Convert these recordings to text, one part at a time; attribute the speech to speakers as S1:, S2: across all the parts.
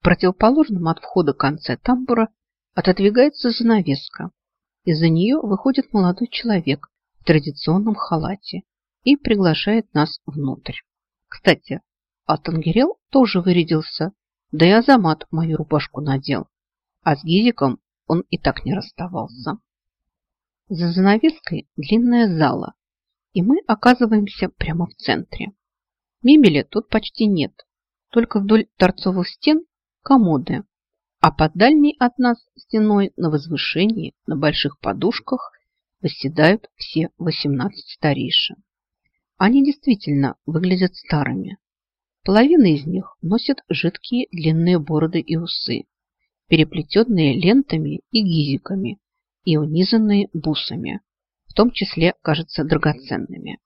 S1: В противоположном от входа конце тамбура отодвигается занавеска. Из-за нее выходит молодой человек в традиционном халате и приглашает нас внутрь. Кстати, Алтангерел тоже вырядился, да и Азамат мою рубашку надел, а с Гизиком он и так не расставался. За занавеской длинная зала, и мы оказываемся прямо в центре. Мебели тут почти нет, только вдоль торцовых стен комоды, а под дальней от нас стеной на возвышении на больших подушках восседают все 18 старейшин. Они действительно выглядят старыми. Половина из них носит жидкие длинные бороды и усы, переплетенные лентами и гизиками и унизанные бусами, в том числе, кажется, драгоценными.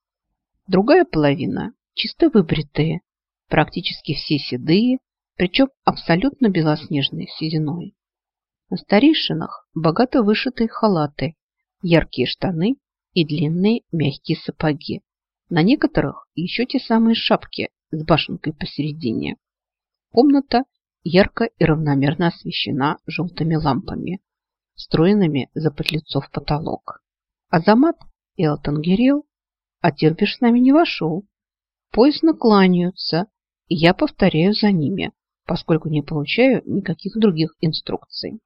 S1: Другая половина чисто выбритые, практически все седые, причем абсолютно белоснежные сединой. На старейшинах богато вышитые халаты, яркие штаны и длинные мягкие сапоги. На некоторых еще те самые шапки с башенкой посередине. Комната ярко и равномерно освещена желтыми лампами, встроенными за подлицов потолок. Азамат и Алтангерел, а Тербиш с нами не вошел. Поясно кланяются, и я повторяю за ними, поскольку не получаю никаких других инструкций.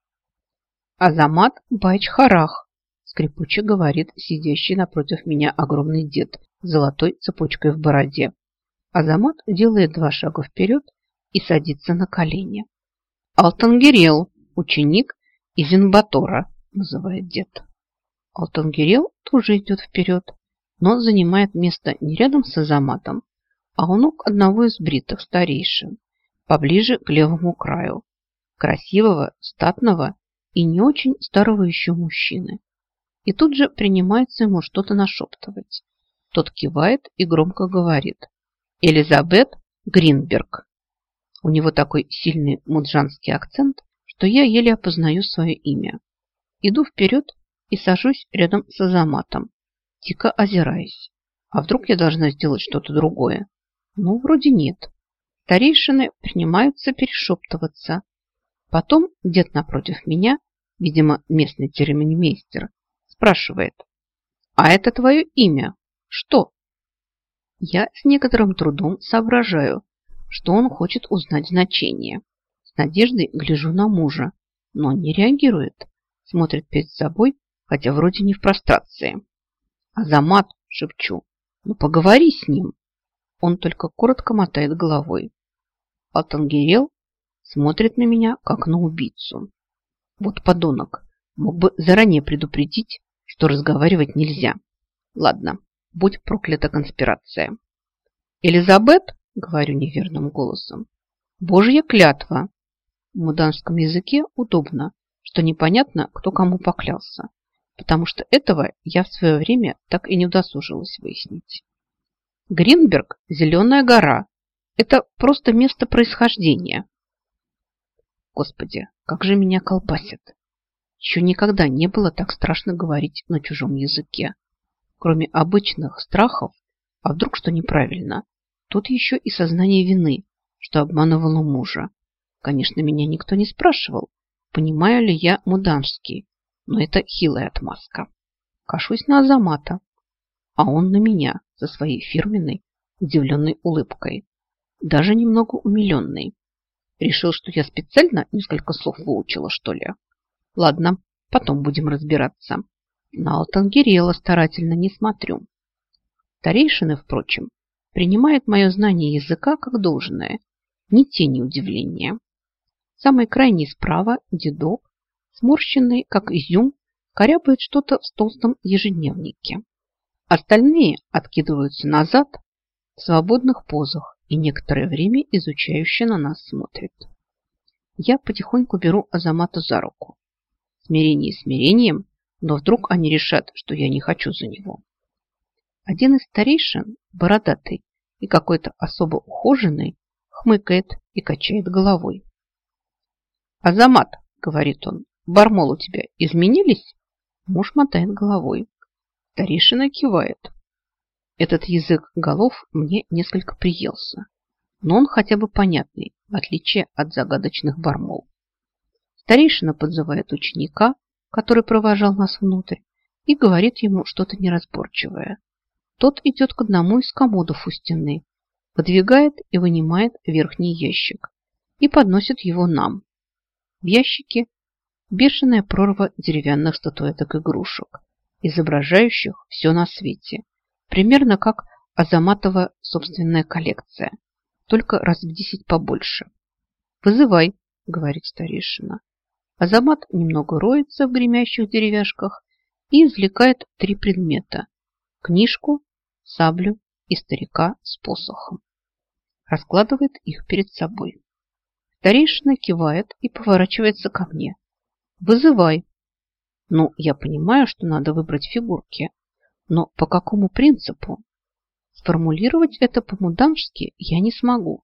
S1: Азамат Байч-Харах, скрипуче говорит сидящий напротив меня огромный дед с золотой цепочкой в бороде. Азамат делает два шага вперед и садится на колени. Алтангерел, ученик из Инбатора, называет дед. Алтангерел тоже идет вперед, но занимает место не рядом с Азаматом, а у ног одного из бритых старейшин, поближе к левому краю. Красивого, статного и не очень старого еще мужчины. И тут же принимается ему что-то нашептывать. Тот кивает и громко говорит. Элизабет Гринберг. У него такой сильный муджанский акцент, что я еле опознаю свое имя. Иду вперед и сажусь рядом с Азаматом, дико озираясь. А вдруг я должна сделать что-то другое? Ну, вроде нет. Старейшины принимаются перешептываться. Потом дед напротив меня, видимо, местный церемонимейстер, спрашивает. А это твое имя? Что? Я с некоторым трудом соображаю, что он хочет узнать значение. С надеждой гляжу на мужа, но не реагирует. Смотрит перед собой, хотя вроде не в прострации. Азамат, шепчу, ну поговори с ним. Он только коротко мотает головой. Алтангерел смотрит на меня, как на убийцу. Вот подонок, мог бы заранее предупредить, что разговаривать нельзя. Ладно, будь проклята конспирация. Элизабет говорю неверным голосом. Божья клятва. В муданском языке удобно, что непонятно, кто кому поклялся, потому что этого я в свое время так и не удосужилась выяснить. Гринберг – зеленая гора. Это просто место происхождения. Господи, как же меня колбасит. Еще никогда не было так страшно говорить на чужом языке. Кроме обычных страхов, а вдруг что неправильно, Тут еще и сознание вины, что обманывала мужа. Конечно, меня никто не спрашивал, понимаю ли я муданский, но это хилая отмазка. Кашусь на Азамата, а он на меня со своей фирменной удивленной улыбкой, даже немного умиленный. Решил, что я специально несколько слов выучила, что ли? Ладно, потом будем разбираться. На Алтангерела старательно не смотрю. Старейшины, впрочем, принимает мое знание языка как должное, ни тени удивления. Самый крайний справа дедок, сморщенный, как изюм, корябает что-то в толстом ежедневнике. Остальные откидываются назад в свободных позах и некоторое время изучающе на нас смотрят. Я потихоньку беру Азамата за руку. Смирение смирением, но вдруг они решат, что я не хочу за него. Один из старейшин, бородатый и какой-то особо ухоженный, хмыкает и качает головой. «Азамат», — говорит он, — «бармол у тебя изменились?» Муж мотает головой. Старейшина кивает. Этот язык голов мне несколько приелся. но он хотя бы понятный, в отличие от загадочных бармол. Старейшина подзывает ученика, который провожал нас внутрь, и говорит ему что-то неразборчивое. Тот идет к одному из комодов у стены, подвигает и вынимает верхний ящик и подносит его нам. В ящике бешеная прорва деревянных статуэток игрушек, изображающих все на свете, примерно как Азаматова собственная коллекция, только раз в десять побольше. «Вызывай», — говорит старейшина. Азамат немного роется в гремящих деревяшках и извлекает три предмета – книжку, саблю и старика с посохом. Раскладывает их перед собой. Старейшина кивает и поворачивается ко мне. «Вызывай!» Ну, я понимаю, что надо выбрать фигурки, но по какому принципу? Сформулировать это по-мудански я не смогу,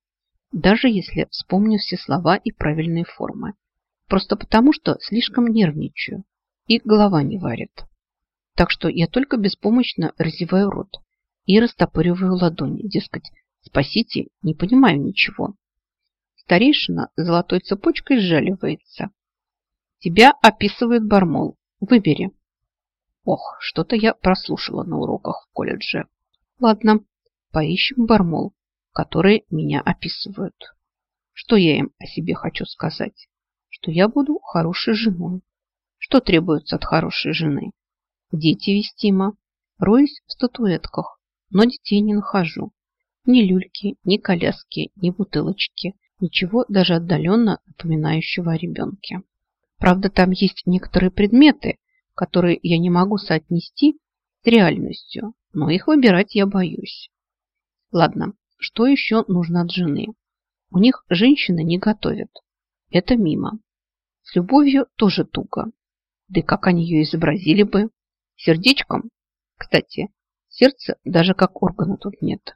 S1: даже если вспомню все слова и правильные формы. Просто потому, что слишком нервничаю и голова не варит. Так что я только беспомощно разеваю рот и растопыриваю ладони, дескать, спасите, не понимаю ничего. Старейшина золотой цепочкой сжаливается. Тебя описывает Бармол. Выбери. Ох, что-то я прослушала на уроках в колледже. Ладно, поищем Бармол, которые меня описывают. Что я им о себе хочу сказать? что я буду хорошей женой. Что требуется от хорошей жены? Дети вестимо. Роюсь в статуэтках, но детей не нахожу. Ни люльки, ни коляски, ни бутылочки. Ничего даже отдаленно напоминающего о ребенке. Правда, там есть некоторые предметы, которые я не могу соотнести с реальностью, но их выбирать я боюсь. Ладно, что еще нужно от жены? У них женщины не готовят. Это мимо. С любовью тоже туго. Да и как они ее изобразили бы? Сердечком? Кстати, сердца даже как органа тут нет.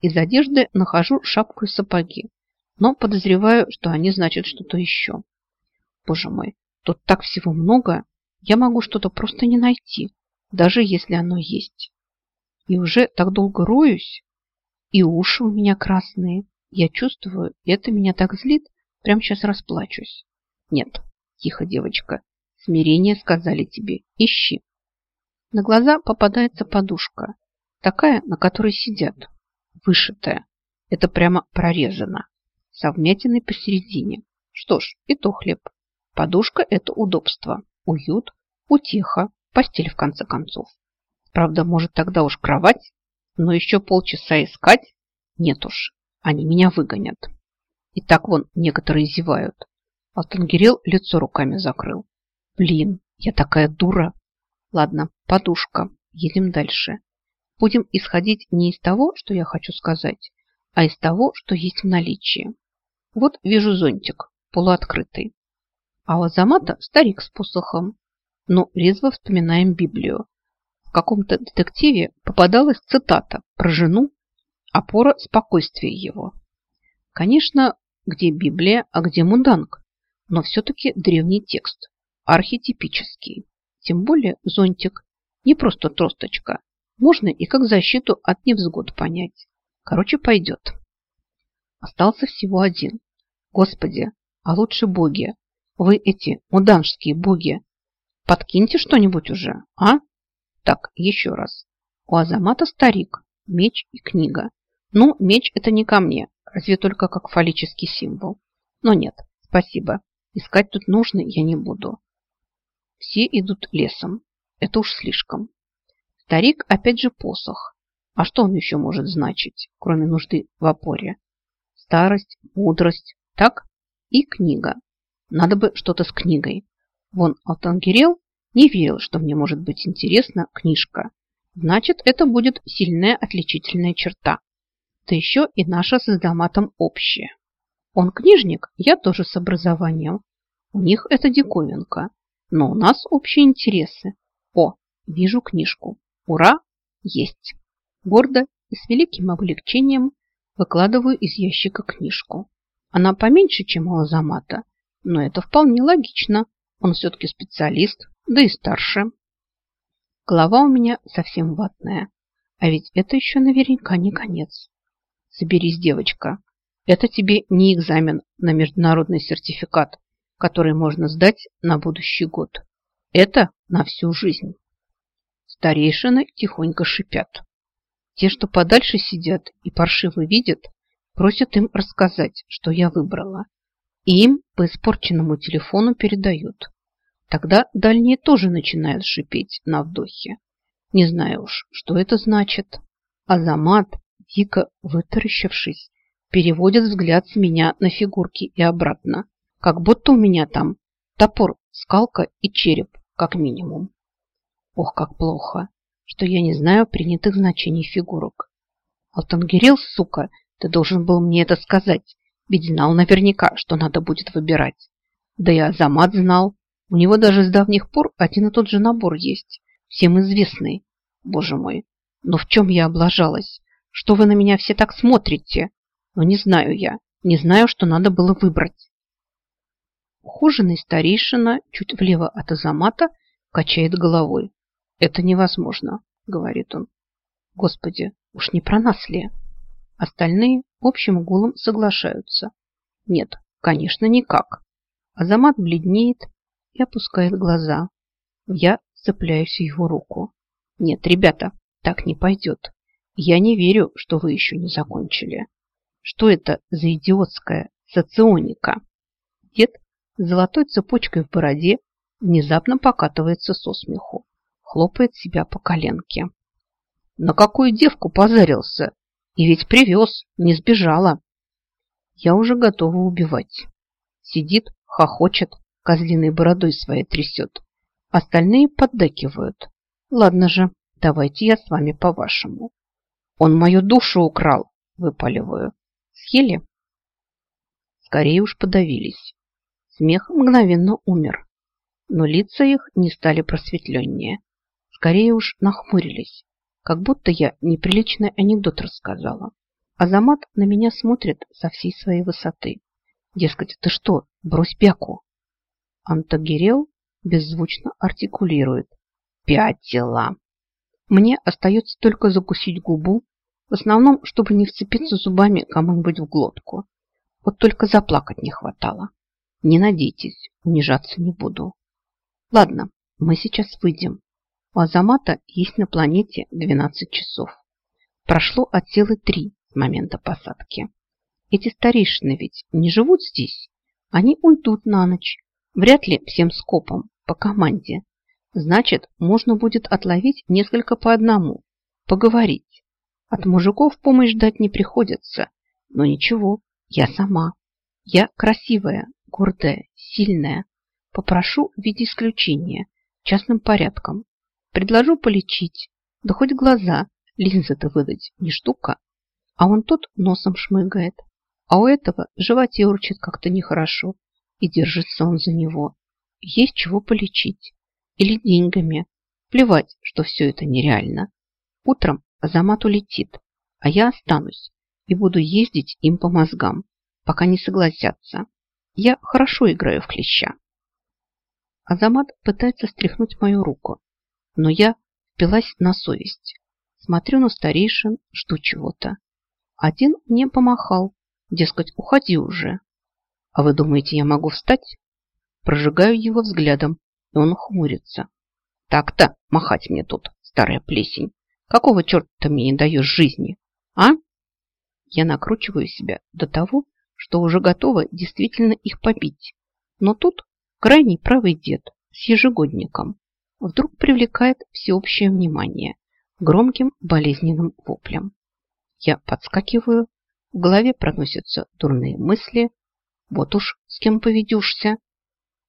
S1: Из одежды нахожу шапку и сапоги, но подозреваю, что они значат что-то еще. Боже мой, тут так всего много, я могу что-то просто не найти, даже если оно есть. И уже так долго роюсь, и уши у меня красные. Я чувствую, это меня так злит, прям сейчас расплачусь. Нет, тихо, девочка. Смирение сказали тебе. Ищи. На глаза попадается подушка. Такая, на которой сидят. Вышитая. Это прямо прорезано. Со посередине. Что ж, и то хлеб. Подушка – это удобство, уют, утеха, постель в конце концов. Правда, может тогда уж кровать, но еще полчаса искать? Нет уж, они меня выгонят. И так вон некоторые зевают. Алтангирел лицо руками закрыл. Блин, я такая дура. Ладно, подушка. Едем дальше. Будем исходить не из того, что я хочу сказать, а из того, что есть в наличии. Вот вижу зонтик, полуоткрытый. А у Азамата старик с посохом. Но ну, резво вспоминаем Библию. В каком-то детективе попадалась цитата про жену, опора спокойствия его. Конечно, где Библия, а где Мунданг? но все-таки древний текст, архетипический. Тем более зонтик, не просто тросточка. Можно и как защиту от невзгод понять. Короче, пойдет. Остался всего один. Господи, а лучше боги. Вы эти муданжские боги. Подкиньте что-нибудь уже, а? Так, еще раз. У Азамата старик, меч и книга. Ну, меч это не ко мне, разве только как фаллический символ. Но нет, спасибо. Искать тут нужно я не буду. Все идут лесом. Это уж слишком. Старик опять же посох. А что он еще может значить, кроме нужды в опоре? Старость, мудрость, так? И книга. Надо бы что-то с книгой. Вон Алтангирел не верил, что мне может быть интересна книжка. Значит, это будет сильная отличительная черта. Да еще и наша с Издаматом общая. Он книжник, я тоже с образованием. У них это диковинка, но у нас общие интересы. О, вижу книжку. Ура, есть. Гордо и с великим облегчением выкладываю из ящика книжку. Она поменьше, чем у Азамата, но это вполне логично. Он все-таки специалист, да и старше. Голова у меня совсем ватная. А ведь это еще наверняка не конец. Соберись, девочка. Это тебе не экзамен на международный сертификат, который можно сдать на будущий год. Это на всю жизнь. Старейшины тихонько шипят. Те, что подальше сидят и паршиво видят, просят им рассказать, что я выбрала. И им по испорченному телефону передают. Тогда дальние тоже начинают шипеть на вдохе. Не знаю уж, что это значит. Азамат, дико вытаращившись, переводит взгляд с меня на фигурки и обратно, как будто у меня там топор, скалка и череп, как минимум. Ох, как плохо, что я не знаю принятых значений фигурок. Алтангерил, сука, ты должен был мне это сказать, ведь знал наверняка, что надо будет выбирать. Да и Азамат знал. У него даже с давних пор один и тот же набор есть, всем известный. Боже мой, но в чем я облажалась? Что вы на меня все так смотрите? Но не знаю я, не знаю, что надо было выбрать. Ухоженный старейшина чуть влево от Азамата качает головой. Это невозможно, говорит он. Господи, уж не про нас ли? Остальные общим гулом соглашаются. Нет, конечно, никак. Азамат бледнеет и опускает глаза. Я цепляюсь в его руку. Нет, ребята, так не пойдет. Я не верю, что вы еще не закончили. Что это за идиотская соционика? Дед с золотой цепочкой в бороде внезапно покатывается со смеху, хлопает себя по коленке. На какую девку позарился? И ведь привез, не сбежала. Я уже готова убивать. Сидит, хохочет, козлиной бородой своей трясет. Остальные поддакивают. Ладно же, давайте я с вами по-вашему. Он мою душу украл, выпаливаю. Съели? Скорее уж подавились. Смех мгновенно умер. Но лица их не стали просветленнее. Скорее уж нахмурились как будто я неприличный анекдот рассказала. Азамат на меня смотрит со всей своей высоты. Дескать, ты что, брось бяку. Антагирел беззвучно артикулирует. Пятила. Мне остается только закусить губу, в основном, чтобы не вцепиться зубами кому-нибудь в глотку. Вот только заплакать не хватало. Не надейтесь, унижаться не буду. Ладно, мы сейчас выйдем. У Азамата есть на планете 12 часов. Прошло от силы 3 с момента посадки. Эти старейшины ведь не живут здесь. Они уйдут на ночь. Вряд ли всем скопом, по команде. Значит, можно будет отловить несколько по одному. Поговорить. От мужиков помощь ждать не приходится. Но ничего, я сама. Я красивая, гордая, сильная. Попрошу в виде исключения, частным порядком. Предложу полечить, да хоть глаза, линзы-то выдать, не штука. А он тут носом шмыгает, а у этого в животе урчит как-то нехорошо, и держится он за него. Есть чего полечить. Или деньгами. Плевать, что все это нереально. Утром Азамат улетит, а я останусь и буду ездить им по мозгам, пока не согласятся. Я хорошо играю в клеща. Азамат пытается стряхнуть мою руку, но я впилась на совесть. Смотрю на старейшин, жду чего-то. Один мне помахал, дескать, уходи уже. А вы думаете, я могу встать? Прожигаю его взглядом, и он хмурится. Так-то махать мне тут, старая плесень. Какого черта ты мне не даешь жизни, а? Я накручиваю себя до того, что уже готова действительно их побить. Но тут крайний правый дед с ежегодником вдруг привлекает всеобщее внимание громким болезненным воплем. Я подскакиваю, в голове проносятся дурные мысли. Вот уж с кем поведешься.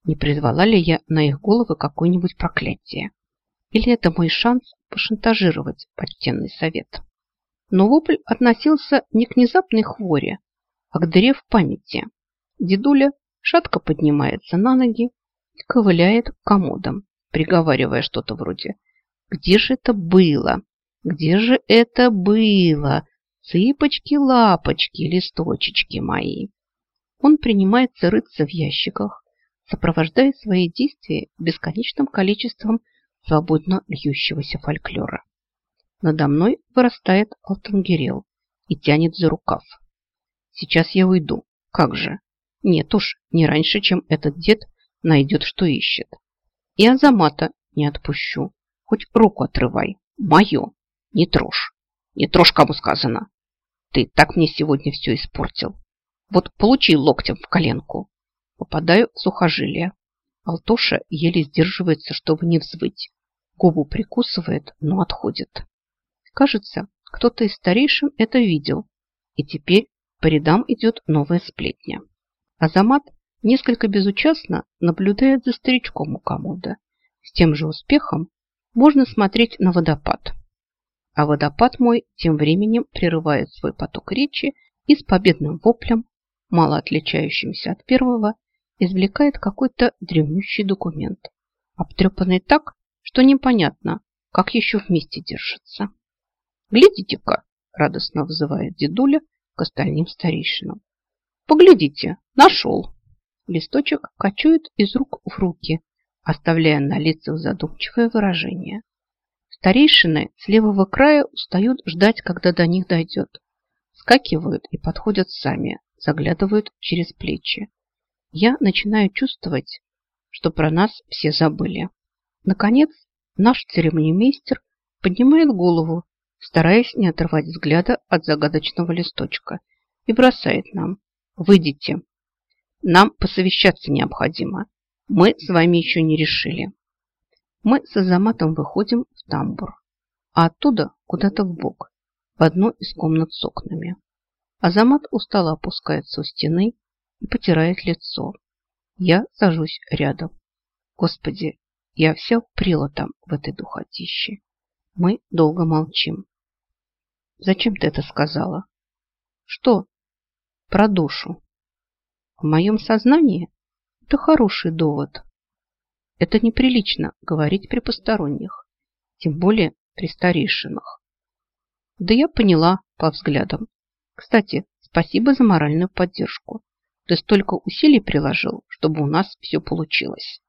S1: Не призвала ли я на их головы какое-нибудь проклятие? Или это мой шанс пошантажировать почтенный совет? Но вопль относился не к внезапной хворе, а к дыре в памяти. Дедуля шатко поднимается на ноги и ковыляет к комодам приговаривая что-то вроде «Где же это было? Где же это было? Цыпочки-лапочки, листочечки мои!» Он принимается рыться в ящиках, сопровождая свои действия бесконечным количеством свободно льющегося фольклора. Надо мной вырастает Алтангерел и тянет за рукав. Сейчас я уйду. Как же? Нет уж, не раньше, чем этот дед найдет, что ищет. И Азамата не отпущу. Хоть руку отрывай. Мое. Не трожь. Не трожь, кому сказано. Ты так мне сегодня все испортил. Вот получи локтем в коленку. Попадаю в сухожилие. Алтоша еле сдерживается, чтобы не взвыть. Губу прикусывает, но отходит. Кажется, кто-то из старейшин это видел. И теперь по рядам идет новая сплетня. Азамат несколько безучастно наблюдает за старичком у комода. С тем же успехом можно смотреть на водопад. А водопад мой тем временем прерывает свой поток речи и с победным воплем, мало отличающимся от первого, извлекает какой-то древнющий документ, обтрепанный так, что непонятно, как еще вместе держится. «Глядите-ка!» – радостно вызывает дедуля к остальным старейшинам. «Поглядите! Нашел!» Листочек кочует из рук в руки, оставляя на лицах задумчивое выражение. Старейшины с левого края устают ждать, когда до них дойдет. Скакивают и подходят сами, заглядывают через плечи. Я начинаю чувствовать, что про нас все забыли. Наконец, наш церемонимейстер поднимает голову, стараясь не отрывать взгляда от загадочного листочка, и бросает нам. «Выйдите. Нам посовещаться необходимо. Мы с вами еще не решили». Мы с Азаматом выходим в тамбур, а оттуда куда-то в бок, в одну из комнат с окнами. Азамат устало опускается у стены и потирает лицо. Я сажусь рядом. Господи, я вся упрела там в этой духотище. Мы долго молчим. Зачем ты это сказала? Что? Про душу. В моем сознании это хороший довод. Это неприлично говорить при посторонних, тем более при старейшинах. Да я поняла по взглядам. Кстати, спасибо за моральную поддержку. Ты столько усилий приложил, чтобы у нас все получилось.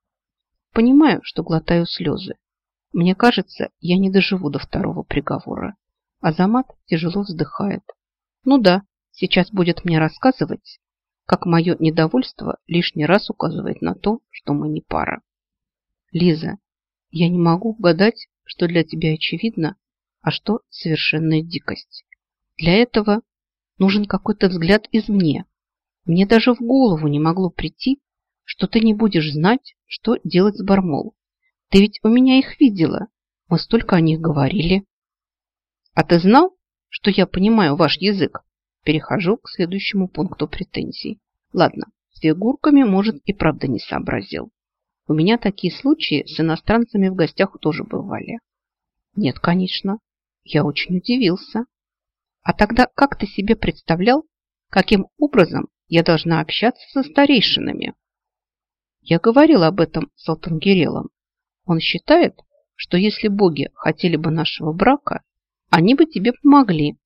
S1: Понимаю, что глотаю слезы. Мне кажется, я не доживу до второго приговора. Азамат тяжело вздыхает. Ну да, сейчас будет мне рассказывать, как мое недовольство лишний раз указывает на то, что мы не пара. Лиза, я не могу угадать, что для тебя очевидно, а что совершенная дикость. Для этого нужен какой-то взгляд извне. Мне даже в голову не могло прийти, что ты не будешь знать, что делать с Бармол. Ты ведь у меня их видела. Мы столько о них говорили. А ты знал, что я понимаю ваш язык? Перехожу к следующему пункту претензий. Ладно, с фигурками, может, и правда не сообразил. У меня такие случаи с иностранцами в гостях тоже бывали. Нет, конечно. Я очень удивился. А тогда как ты себе представлял, каким образом я должна общаться со старейшинами? Я говорил об этом с Алтангерелом. Он считает, что если боги хотели бы нашего брака, они бы тебе помогли.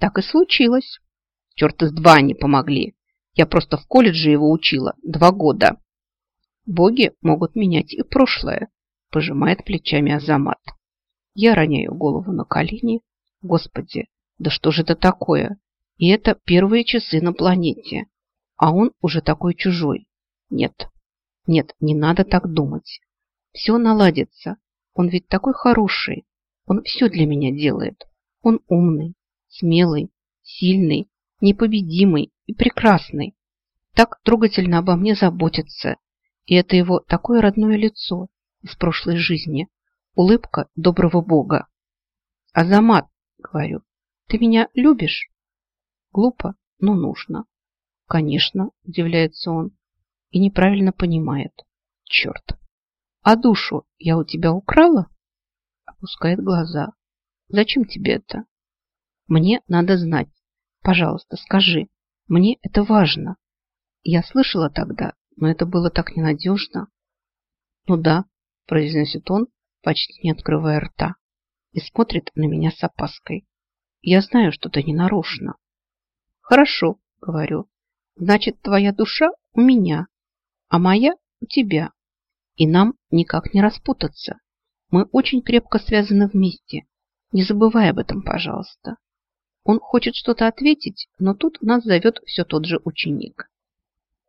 S1: Так и случилось. Черт из два они помогли. Я просто в колледже его учила два года. Боги могут менять и прошлое, пожимает плечами Азамат. Я роняю голову на колени. Господи, да что же это такое? И это первые часы на планете. А он уже такой чужой. Нет, нет, не надо так думать. Все наладится. Он ведь такой хороший. Он все для меня делает. Он умный, смелый, сильный, непобедимый и прекрасный. Так трогательно обо мне заботится и это его такое родное лицо из прошлой жизни. Улыбка доброго бога. Азамат, говорю, ты меня любишь? Глупо, но нужно. Конечно, удивляется он и неправильно понимает. Черт. А душу я у тебя украла? Опускает глаза. Зачем тебе это? Мне надо знать. Пожалуйста, скажи. Мне это важно. Я слышала тогда, но это было так ненадежно. Ну да, произносит он, почти не открывая рта, и смотрит на меня с опаской. Я знаю, что ты не нарочно. Хорошо, говорю. Значит, твоя душа у меня, а моя у тебя. И нам никак не распутаться. Мы очень крепко связаны вместе. Не забывай об этом, пожалуйста. Он хочет что-то ответить, но тут нас зовет все тот же ученик.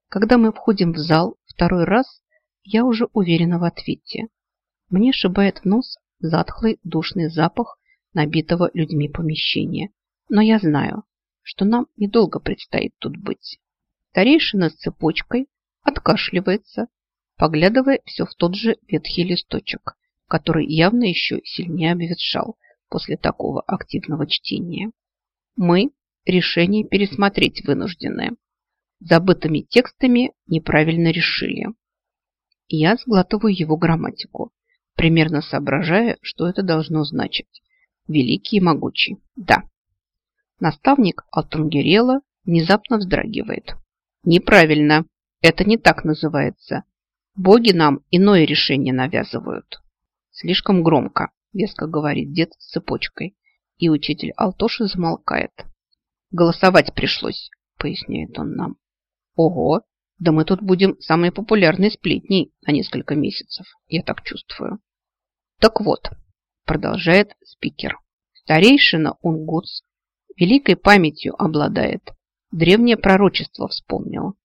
S1: Когда мы входим в зал второй раз, я уже уверена в ответе. Мне шибает в нос затхлый душный запах набитого людьми помещения. Но я знаю, что нам недолго предстоит тут быть. Старейшина с цепочкой откашливается, поглядывая все в тот же ветхий листочек, который явно еще сильнее обветшал после такого активного чтения. Мы решение пересмотреть вынуждены. Забытыми текстами неправильно решили. Я сглатываю его грамматику, примерно соображая, что это должно значить. Великий и могучий. Да. Наставник Алтангерела внезапно вздрагивает. Неправильно. Это не так называется. Боги нам иное решение навязывают. Слишком громко, веско говорит дед с цепочкой. И учитель Алтоши замолкает. Голосовать пришлось, поясняет он нам. Ого, да мы тут будем самые популярные сплетни на несколько месяцев, я так чувствую. Так вот, продолжает спикер. Старейшина Унгутс великой памятью обладает. Древнее пророчество вспомнил.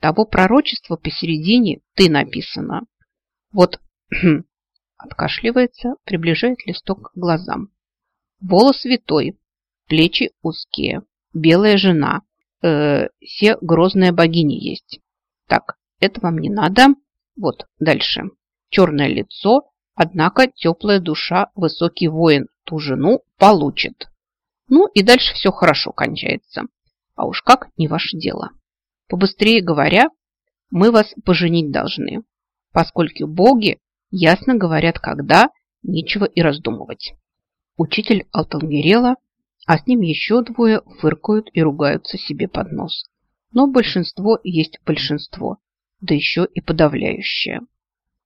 S1: Того пророчества посередине ты написано. Вот откашливается, приближает листок к глазам. Волос святой, плечи узкие, белая жена, э, все грозная богиня есть. Так, это вам не надо. Вот, дальше. Черное лицо, однако теплая душа, высокий воин ту жену получит. Ну и дальше все хорошо кончается. А уж как, не ваше дело. Побыстрее говоря, мы вас поженить должны, поскольку боги ясно говорят, когда, нечего и раздумывать. Учитель Алтангерела, а с ним еще двое фыркают и ругаются себе под нос. Но большинство есть большинство, да еще и подавляющее.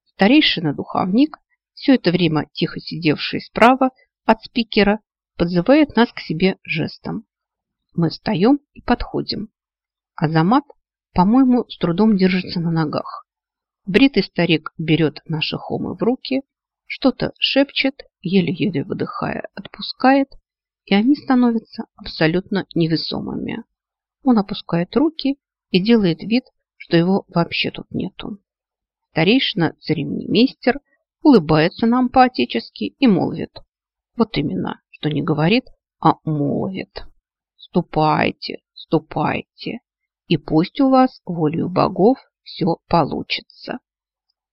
S1: Старейшина-духовник, все это время тихо сидевший справа от спикера, подзывает нас к себе жестом. Мы встаем и подходим. Азамат, по-моему, с трудом держится на ногах. Бритый старик берет наши хомы в руки, что-то шепчет, еле-еле выдыхая, отпускает, и они становятся абсолютно невесомыми. Он опускает руки и делает вид, что его вообще тут нету. Старейшина церемониймейстер улыбается нам по-отечески и молвит. Вот именно, что не говорит, а молвит. Ступайте, ступайте, и пусть у вас волею богов все получится.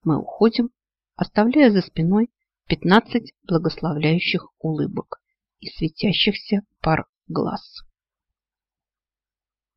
S1: Мы уходим, оставляя за спиной 15 благословляющих улыбок и светящихся пар глаз.